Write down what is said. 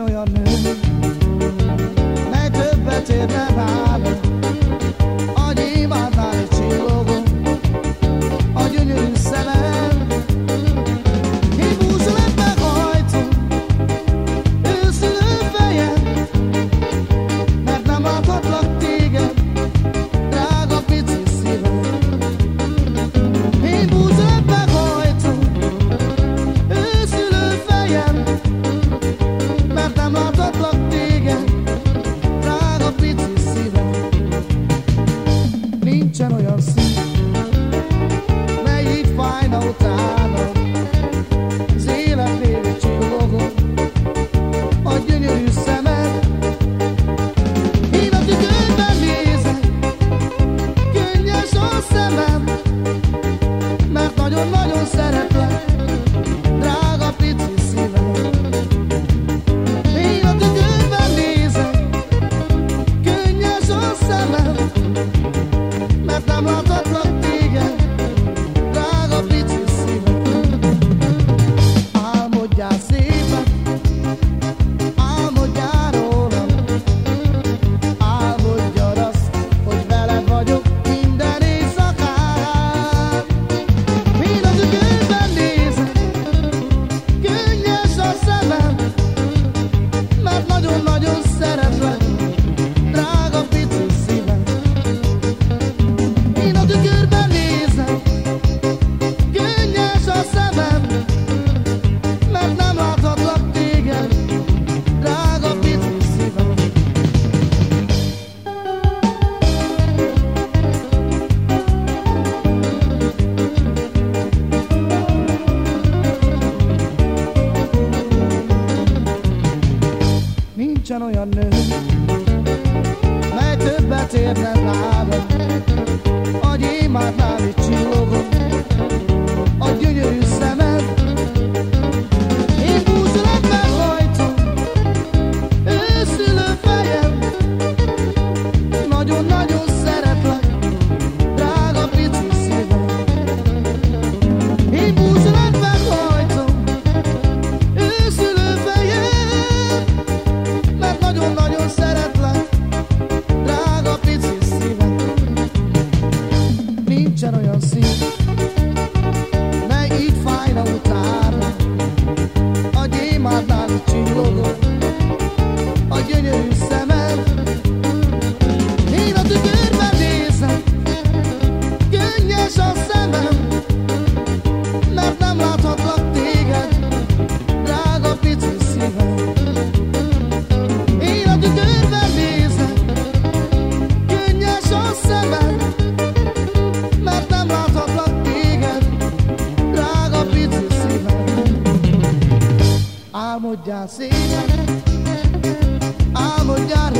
olyan nő, legtöbbet érne már dançando a gyémántnál csillogó, a gyönyörű szemed. así, amor ya